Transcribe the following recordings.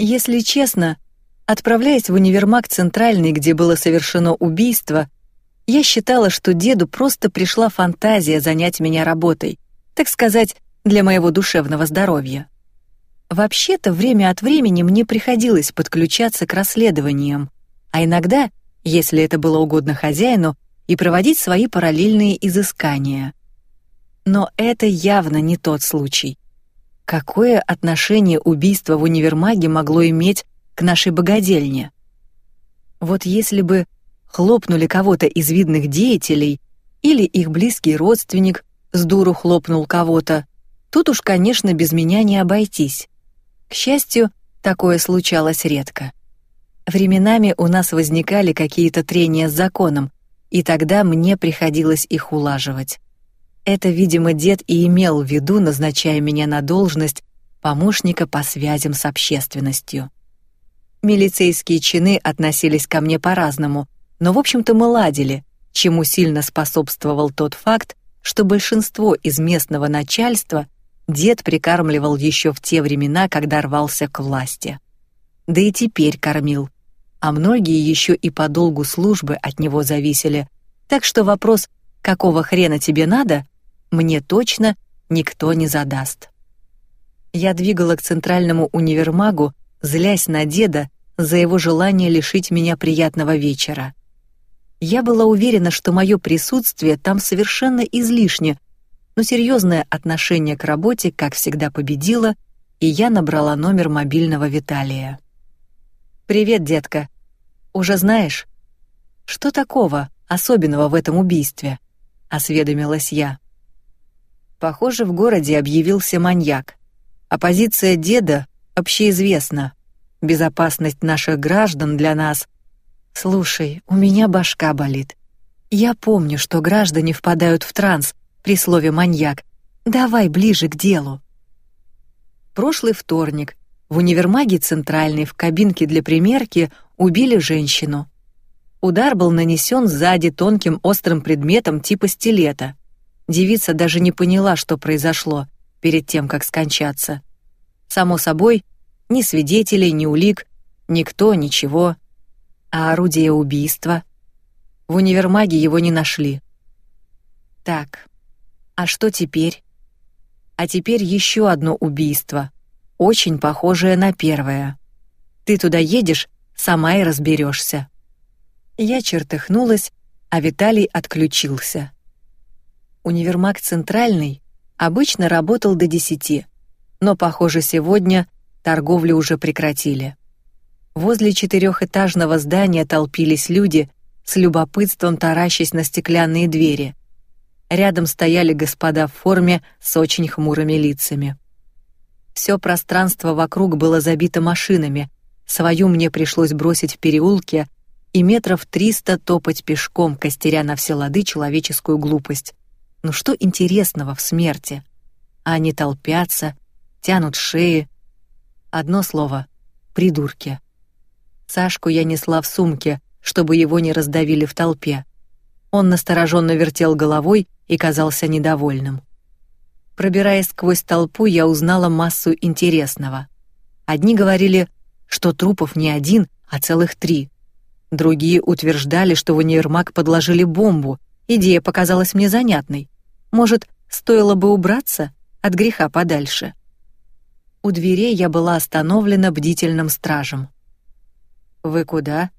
Если честно, отправляясь в универмаг Центральный, где было совершено убийство, я считала, что деду просто пришла фантазия занять меня работой, так сказать, для моего душевного здоровья. Вообще-то время от времени мне приходилось подключаться к расследованиям, а иногда, если это было угодно хозяину, и проводить свои параллельные изыскания. Но это явно не тот случай. Какое отношение убийство в универмаге могло иметь к нашей богадельне? Вот если бы хлопнули кого-то из видных деятелей или их близкий родственник с дуру хлопнул кого-то, тут уж, конечно, без меня не обойтись. К счастью, такое случалось редко. Временами у нас возникали какие-то трения с законом, и тогда мне приходилось их улаживать. Это, видимо, дед и имел в виду, назначая меня на должность помощника по связям с общественностью. Милицейские чины относились ко мне по-разному, но в общем-то мы ладили, чему сильно способствовал тот факт, что большинство из местного начальства дед прикармливал еще в те времена, когда рвался к власти. Да и теперь кормил, а многие еще и по долгу службы от него зависели. Так что вопрос «какого хрена тебе надо?» Мне точно никто не задаст. Я двигала к центральному универмагу, злясь на деда за его желание лишить меня приятного вечера. Я была уверена, что мое присутствие там совершенно излишне, но серьезное отношение к работе, как всегда, победило, и я набрала номер мобильного Виталия. Привет, детка. Уже знаешь, что такого особенного в этом убийстве? осведомилась я. Похоже, в городе объявился маньяк. А позиция деда общеизвестна. Безопасность наших граждан для нас. Слушай, у меня башка болит. Я помню, что граждане впадают в транс при слове маньяк. Давай ближе к делу. Прошлый вторник в универмаге Центральный в кабинке для примерки убили женщину. Удар был нанесен сзади тонким острым предметом типа стилета. Девица даже не поняла, что произошло перед тем, как скончаться. Само собой, ни свидетелей, ни улик, никто, ничего. А орудие убийства? В универмаге его не нашли. Так, а что теперь? А теперь еще одно убийство очень похожее на первое. Ты туда едешь, сама и разберешься. Я чертыхнулась, а Виталий отключился. Универмаг Центральный обычно работал до десяти, но, похоже, сегодня торговлю уже прекратили. Возле четырехэтажного здания толпились люди, с любопытством таращась на стеклянные двери. Рядом стояли господа в форме с очень хмурыми лицами. Все пространство вокруг было забито машинами. Свою мне пришлось бросить в переулке и метров триста топать пешком, костеря на все лады человеческую глупость. Ну что интересного в смерти? Они толпятся, тянут шеи. Одно слово — придурки. Сашку я несла в сумке, чтобы его не раздавили в толпе. Он настороженно вертел головой и казался недовольным. Пробираясь сквозь толпу, я узнала массу интересного. Одни говорили, что трупов не один, а целых три. Другие утверждали, что в универмаг подложили бомбу. Идея показалась мне занятной. Может, стоило бы убраться от греха подальше. У дверей я была остановлена бдительным стражем. Вы куда?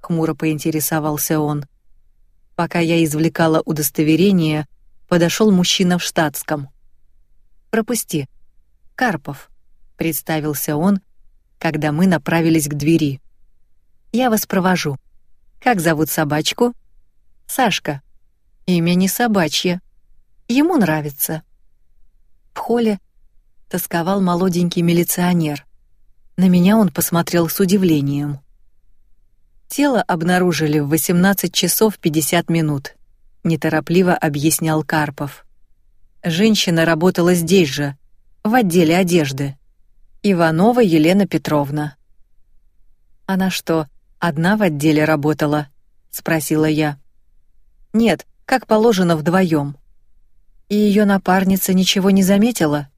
хмуро поинтересовался он. Пока я извлекала удостоверение, подошел мужчина в штатском. Пропусти. Карпов, представился он, когда мы направились к двери. Я вас провожу. Как зовут собачку? Сашка. Имя не собачье. Ему нравится. В холле тосковал молоденький милиционер. На меня он посмотрел с удивлением. Тело обнаружили в 18 часов 50 минут. Неторопливо объяснял Карпов. Женщина работала здесь же, в отделе одежды. Иванова Елена Петровна. Она что, одна в отделе работала? спросила я. Нет, как положено вдвоем. И ее напарница ничего не заметила.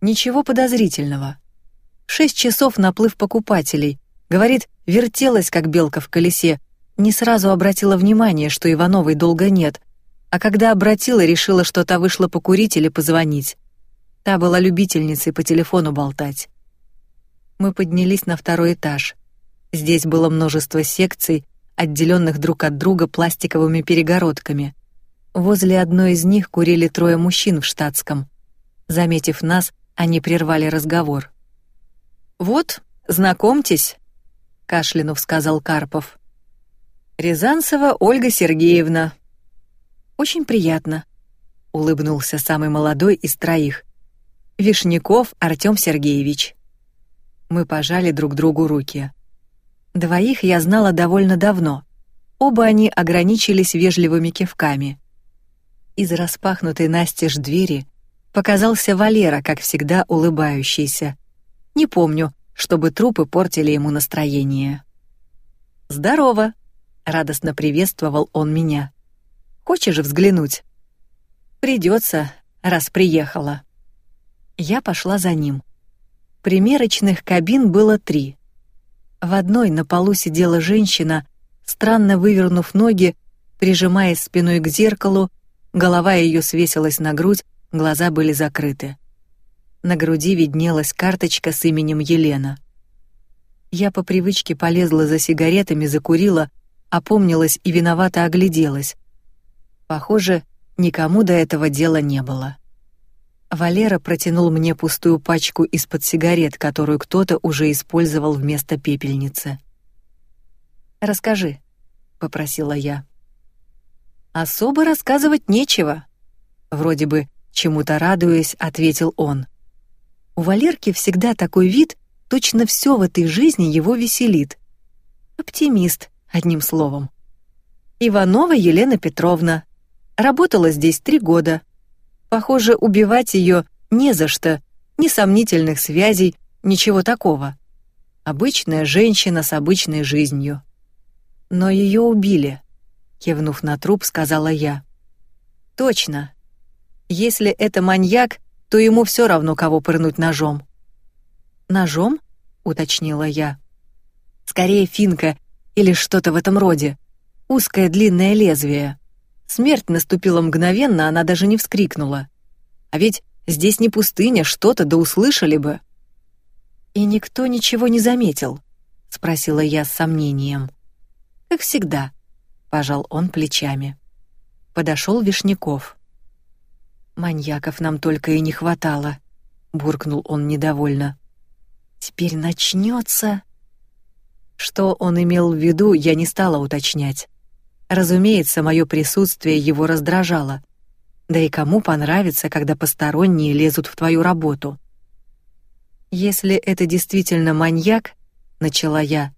Ничего подозрительного. Шесть часов наплыв покупателей. Говорит, вертелась, как белка в колесе. Не сразу обратила внимание, что Ивановой долго нет. А когда обратила, решила, что та вышла покурить или позвонить. Та была любительницей по телефону болтать. Мы поднялись на второй этаж. Здесь было множество секций, отделенных друг от друга пластиковыми перегородками. Возле одной из них курили трое мужчин в штатском. Заметив нас, они прервали разговор. Вот, знакомьтесь, кашлянув сказал Карпов. Рязанцева Ольга Сергеевна. Очень приятно, улыбнулся самый молодой из троих. Вишняков Артём Сергеевич. Мы пожали друг другу руки. Двоих я знала довольно давно. Оба они ограничились вежливыми кивками. Из распахнутой настежь двери показался Валера, как всегда улыбающийся. Не помню, чтобы трупы портили ему настроение. Здорово, радостно приветствовал он меня. Хочешь взглянуть? Придется, раз приехала. Я пошла за ним. Примерочных кабин было три. В одной на полу сидела женщина, странно вывернув ноги, прижимаясь спиной к зеркалу, голова ее свесилась на грудь, глаза были закрыты. На груди виднелась карточка с именем Елена. Я по привычке полезла за сигаретами, закурила, опомнилась и виновато огляделась. Похоже, никому до этого дела не было. Валера протянул мне пустую пачку из-под сигарет, которую кто-то уже использовал вместо пепельницы. Расскажи, попросила я. Особо рассказывать нечего. Вроде бы чему-то радуясь, ответил он. У Валерки всегда такой вид, точно все в этой жизни его веселит. Оптимист, одним словом. Иванова Елена Петровна работала здесь три года. Похоже, убивать ее не за что, ни сомнительных связей, ничего такого. Обычная женщина с обычной жизнью. Но ее убили. Кивнув на труп, сказала я. Точно. Если это маньяк, то ему все равно, кого пырнуть ножом. Ножом? уточнила я. Скорее финка или что-то в этом роде. Узкое длинное лезвие. Смерть наступила мгновенно, она даже не вскрикнула. А ведь здесь не пустыня, что-то да услышали бы. И никто ничего не заметил, спросила я с сомнением. Как всегда, пожал он плечами. Подошел Вишняков. Маньяков нам только и не хватало, буркнул он недовольно. Теперь начнется. Что он имел в виду, я не стала уточнять. Разумеется, мое присутствие его раздражало. Да и кому понравится, когда посторонние лезут в твою работу? Если это действительно маньяк, начала я,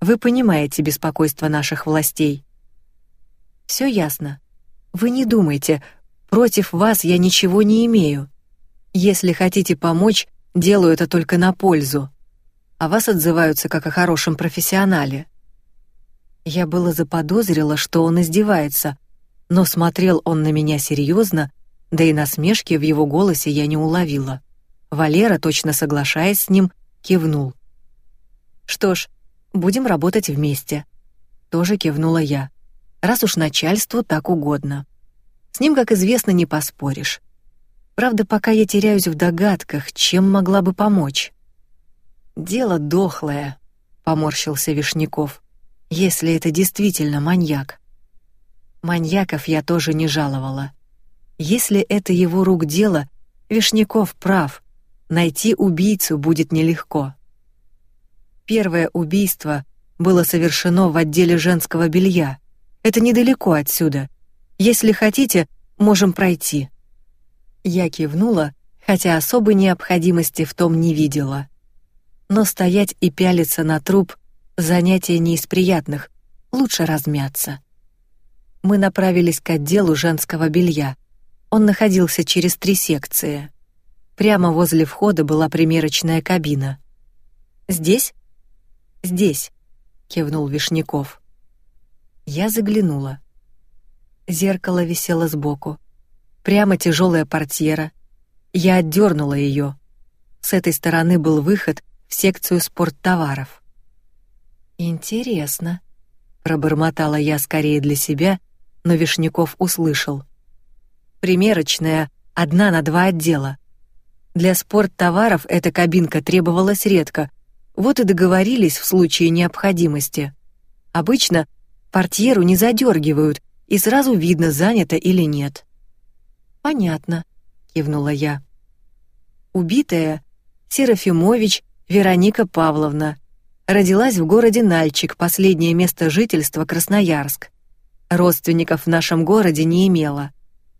вы понимаете беспокойство наших властей. Все ясно. Вы не думайте, против вас я ничего не имею. Если хотите помочь, делаю это только на пользу. А вас отзываются как о хорошем профессионале. Я было заподозрила, что он издевается, но смотрел он на меня серьезно, да и насмешки в его голосе я не уловила. Валера, точно соглашаясь с ним, кивнул. Что ж, будем работать вместе. Тоже кивнула я. Раз уж начальству так угодно. С ним, как известно, не поспоришь. Правда, пока я теряюсь в догадках, чем могла бы помочь. Дело дохлое, поморщился Вишняков если это действительно маньяк. Маньяков я тоже не жаловала. Если это его рук дело, Вишняков прав. Найти убийцу будет нелегко. Первое убийство было совершено в отделе женского белья. Это недалеко отсюда. Если хотите, можем пройти. Я кивнула, хотя особой необходимости в том не видела. Но стоять и пялиться на труп Занятие не из приятных, лучше размяться. Мы направились к отделу женского белья. Он находился через три секции. Прямо возле входа была примерочная кабина. Здесь? Здесь, кивнул Вишняков. Я заглянула. Зеркало висело сбоку. Прямо тяжелая портьера. Я отдернула ее. С этой стороны был выход, в секцию спорттоваров. Интересно, пробормотала я скорее для себя, но Вишняков услышал. Примерочная одна на два отдела. Для спорттоваров эта кабинка требовалась редко, вот и договорились в случае необходимости. Обычно портьеру не задергивают, и сразу видно, занято или нет. Понятно, кивнула я. Убитая Серафимович Вероника Павловна родилась в городе Нальчик, последнее место жительства Красноярск. Родственников в нашем городе не имела.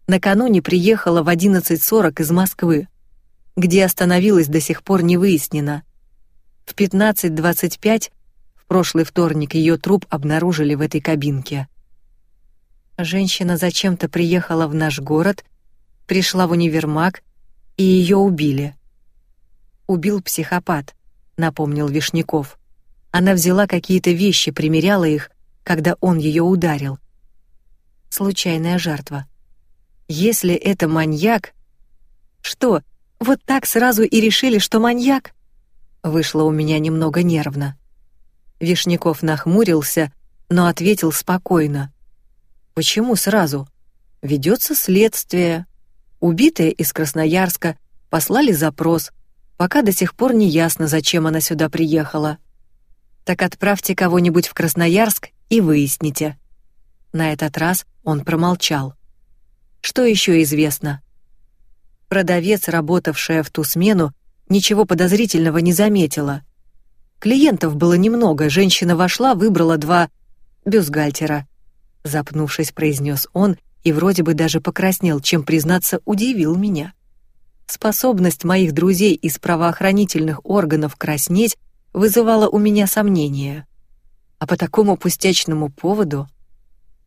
Накануне приехала в 11:40 из Москвы, где остановилась до сих пор не выяснено. В 15:25 в прошлый вторник ее труп обнаружили в этой кабинке. Женщина зачем-то приехала в наш город, пришла в универмаг, и ее убили. Убил психопат, напомнил Вишняков. Она взяла какие-то вещи, примеряла их, когда он ее ударил. Случайная жертва. Если это маньяк, что? Вот так сразу и решили, что маньяк? Вышло у меня немного нервно. Вишняков нахмурился, но ответил спокойно. Почему сразу? Ведется следствие. Убитая из Красноярска послали запрос, пока до сих пор не ясно, зачем она сюда приехала. Так отправьте кого-нибудь в Красноярск и выясните. На этот раз он промолчал. Что еще известно? Продавец, работавшая в ту смену, ничего подозрительного не заметила. Клиентов было немного, женщина вошла, выбрала два бюстгальтера. Запнувшись, произнес он и вроде бы даже покраснел, чем признаться удивил меня. Способность моих друзей из правоохранительных органов краснеть вызывала у меня сомнения. А по такому пустячному поводу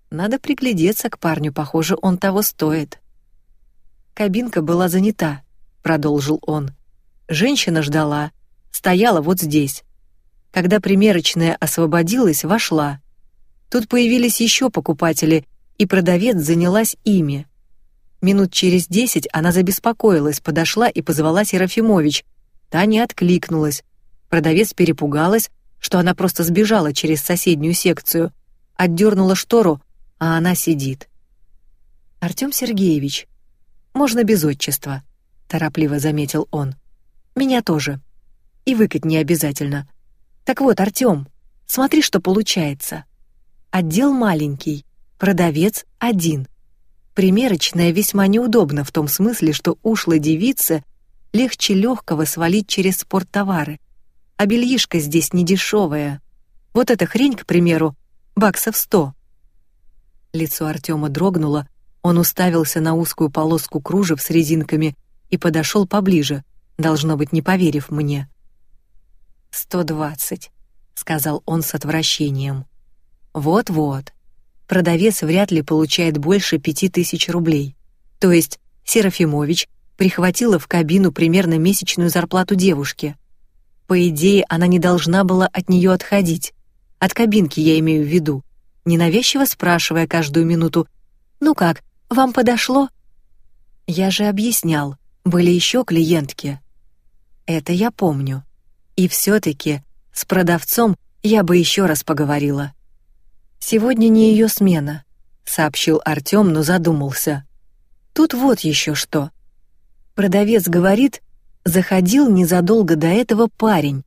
надо приглядеться к парню, похоже, он того стоит. Кабинка была занята, продолжил он. Женщина ждала, стояла вот здесь. Когда примерочная освободилась, вошла. Тут появились еще покупатели, и продавец занялась ими. Минут через десять она забеспокоилась, подошла и позвала Серафимович. Та не откликнулась. Продавец перепугалась, что она просто сбежала через соседнюю секцию, отдернула штору, а она сидит. Артем Сергеевич, можно без отчества, торопливо заметил он. Меня тоже. И выкать не обязательно. Так вот, Артем, смотри, что получается. Отдел маленький, продавец один. Примерочная весьма неудобна в том смысле, что ушлой девице легче легкого свалить через спорттовары. А бельишко здесь не дешевое. Вот эта хрень, к примеру, баксов сто. Лицо Артема дрогнуло, он уставился на узкую полоску кружев с резинками и подошел поближе, должно быть, не поверив мне. «Сто двадцать», — сказал он с отвращением. «Вот-вот. Продавец вряд ли получает больше пяти тысяч рублей. То есть Серафимович прихватила в кабину примерно месячную зарплату девушки. По идее, она не должна была от нее отходить. От кабинки я имею в виду ненавязчиво спрашивая каждую минуту: "Ну как, вам подошло?" Я же объяснял, были еще клиентки. Это я помню. И все-таки с продавцом я бы еще раз поговорила. Сегодня не ее смена, сообщил Артем, но задумался. Тут вот еще что. Продавец говорит, заходил незадолго до этого парень,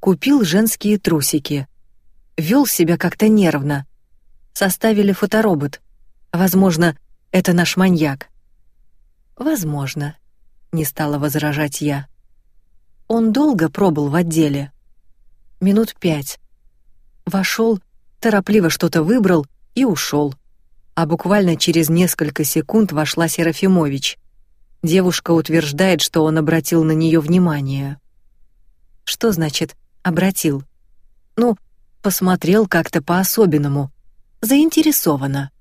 купил женские трусики, вел себя как-то нервно, составили фоторобот. Возможно, это наш маньяк. Возможно, не стала возражать я. Он долго пробыл в отделе. Минут пять. Вошел, торопливо что-то выбрал и ушел. А буквально через несколько секунд вошла Серафимович. Девушка утверждает, что он обратил на нее внимание. Что значит обратил? Ну, посмотрел как-то по-особенному, заинтересована.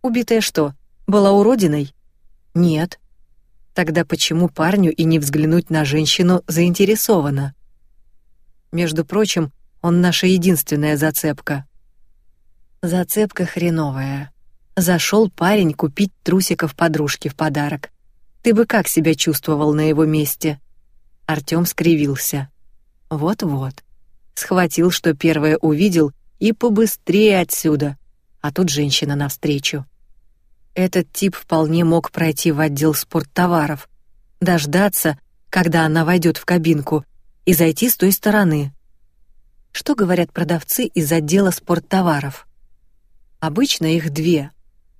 Убитая что, была уродиной? Нет. Тогда почему парню и не взглянуть на женщину заинтересованно? Между прочим, он наша единственная зацепка. Зацепка хреновая. Зашел парень купить трусиков подружке в подарок. Ты бы как себя чувствовал на его месте? Артём скривился. Вот-вот. Схватил, что первое увидел, и побыстрее отсюда. А тут женщина навстречу. Этот тип вполне мог пройти в отдел спорттоваров, дождаться, когда она войдет в кабинку, и зайти с той стороны. Что говорят продавцы из отдела спорттоваров? Обычно их две.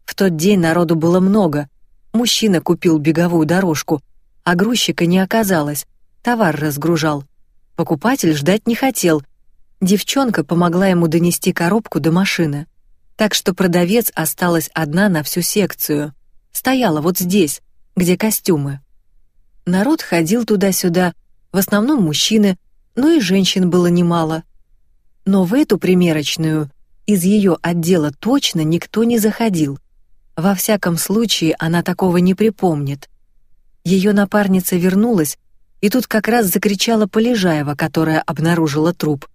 В тот день народу было много. Мужчина купил беговую дорожку, а грузчика не оказалось. Товар разгружал. Покупатель ждать не хотел. Девчонка помогла ему донести коробку до машины. Так что продавец осталась одна на всю секцию. Стояла вот здесь, где костюмы. Народ ходил туда-сюда, в основном мужчины, но и женщин было немало. Но в эту примерочную из ее отдела точно никто не заходил. Во всяком случае, она такого не припомнит. Ее напарница вернулась, и тут как раз закричала Полежаева, которая обнаружила труп.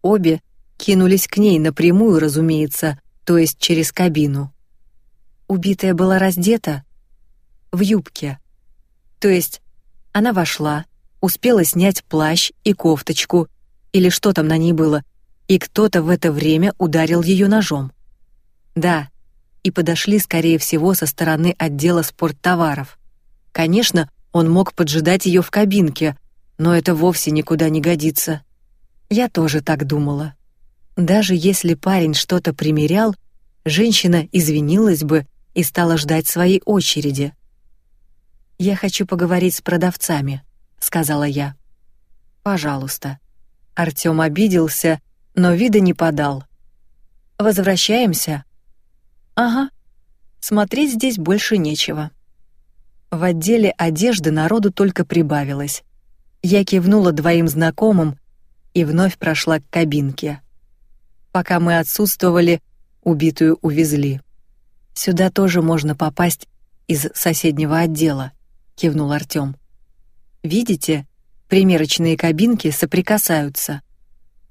Обе кинулись к ней напрямую, разумеется, то есть через кабину. Убитая была раздета в юбке. То есть она вошла, успела снять плащ и кофточку, или что там на ней было, и кто-то в это время ударил ее ножом. Да, и подошли, скорее всего, со стороны отдела спорттоваров. Конечно, он мог поджидать ее в кабинке, но это вовсе никуда не годится. Я тоже так думала. Даже если парень что-то примерял, женщина извинилась бы и стала ждать своей очереди. Я хочу поговорить с продавцами, сказала я. Пожалуйста. Артём обиделся, но вида не подал. Возвращаемся. Ага. Смотреть здесь больше нечего. В отделе одежды народу только прибавилось. Я кивнула двоим знакомым и вновь прошла к кабинке. Пока мы отсутствовали, убитую увезли. Сюда тоже можно попасть из соседнего отдела, кивнул Артём. Видите, примерочные кабинки соприкасаются.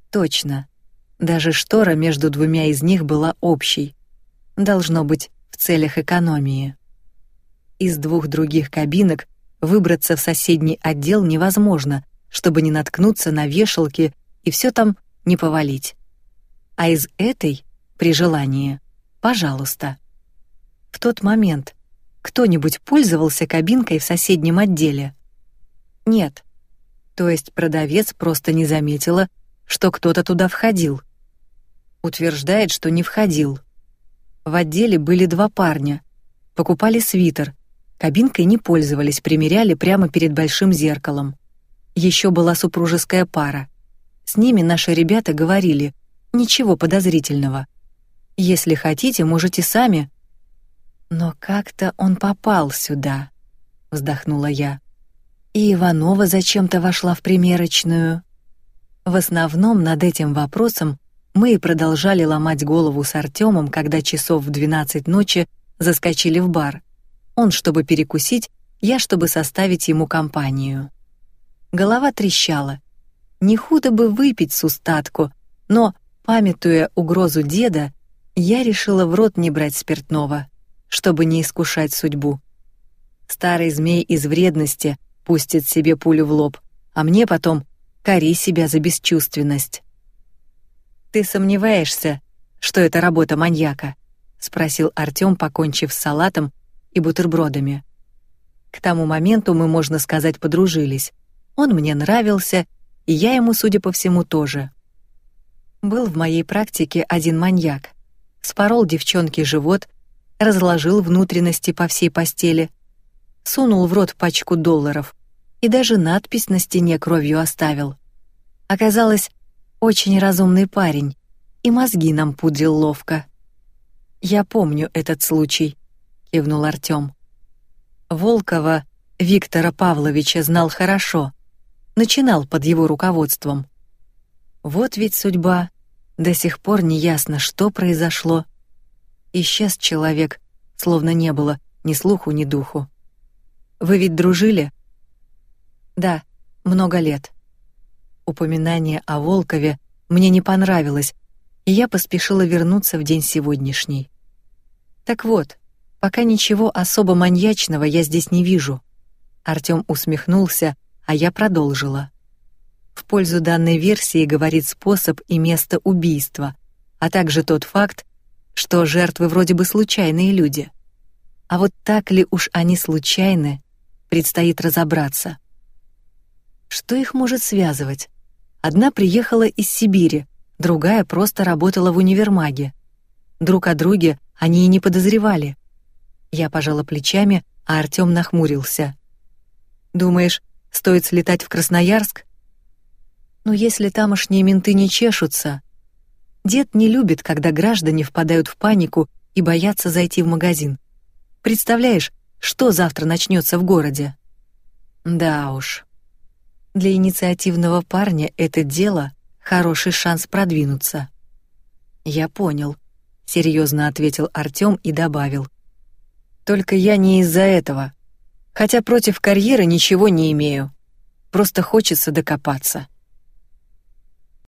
Точно. Даже штора между двумя из них была общей. Должно быть в целях экономии. Из двух других кабинок выбраться в соседний отдел невозможно, чтобы не наткнуться на вешалки и все там не повалить. А из этой, при желании, пожалуйста. В тот момент кто-нибудь пользовался кабинкой в соседнем отделе? Нет. То есть продавец просто не заметила, что кто-то туда входил. Утверждает, что не входил. В отделе были два парня. Покупали свитер. Кабинкой не пользовались, примеряли прямо перед большим зеркалом. Еще была супружеская пара. С ними наши ребята говорили: ничего подозрительного. Если хотите, можете сами. Но как-то он попал сюда, вздохнула я. И Иванова зачем-то вошла в примерочную. В основном над этим вопросом мы и продолжали ломать голову с Артемом, когда часов в двенадцать ночи заскочили в бар. Он, чтобы перекусить, я, чтобы составить ему компанию. Голова трещала. Не худо бы выпить с устатку, но, памятуя угрозу деда, я решила в рот не брать спиртного, чтобы не искушать судьбу. Старый змей из вредности — пустит себе пулю в лоб, а мне потом кори себя за бесчувственность. Ты сомневаешься, что это работа маньяка? спросил Артём, покончив с салатом и бутербродами. К тому моменту мы, можно сказать, подружились. Он мне нравился, и я ему, судя по всему, тоже. Был в моей практике один маньяк. Спорол девчонке живот, разложил внутренности по всей постели, сунул в рот пачку долларов и даже надпись на стене кровью оставил. Оказалось, очень разумный парень, и мозги нам пудрил ловко. Я помню этот случай, кивнул Артём. Волкова Виктора Павловича знал хорошо, начинал под его руководством. Вот ведь судьба. До сих пор не ясно, что произошло. Исчез человек, словно не было ни слуху, ни духу. Вы ведь дружили? Да, много лет. Упоминание о Волкове мне не понравилось, и я поспешила вернуться в день сегодняшний. Так вот, пока ничего особо маньячного я здесь не вижу. Артём усмехнулся, а я продолжила. В пользу данной версии говорит способ и место убийства, а также тот факт, что жертвы вроде бы случайные люди. А вот так ли уж они случайны, предстоит разобраться. Что их может связывать? Одна приехала из Сибири, другая просто работала в универмаге. Друг о друге они и не подозревали. Я пожала плечами, а Артём нахмурился. Думаешь, стоит слетать в Красноярск? Ну, если тамошние менты не чешутся. Дед не любит, когда граждане впадают в панику и боятся зайти в магазин. Представляешь, что завтра начнется в городе? Да уж. Для инициативного парня это дело хороший шанс продвинуться. Я понял, серьезно ответил Артём и добавил: только я не из-за этого. Хотя против карьеры ничего не имею. Просто хочется докопаться.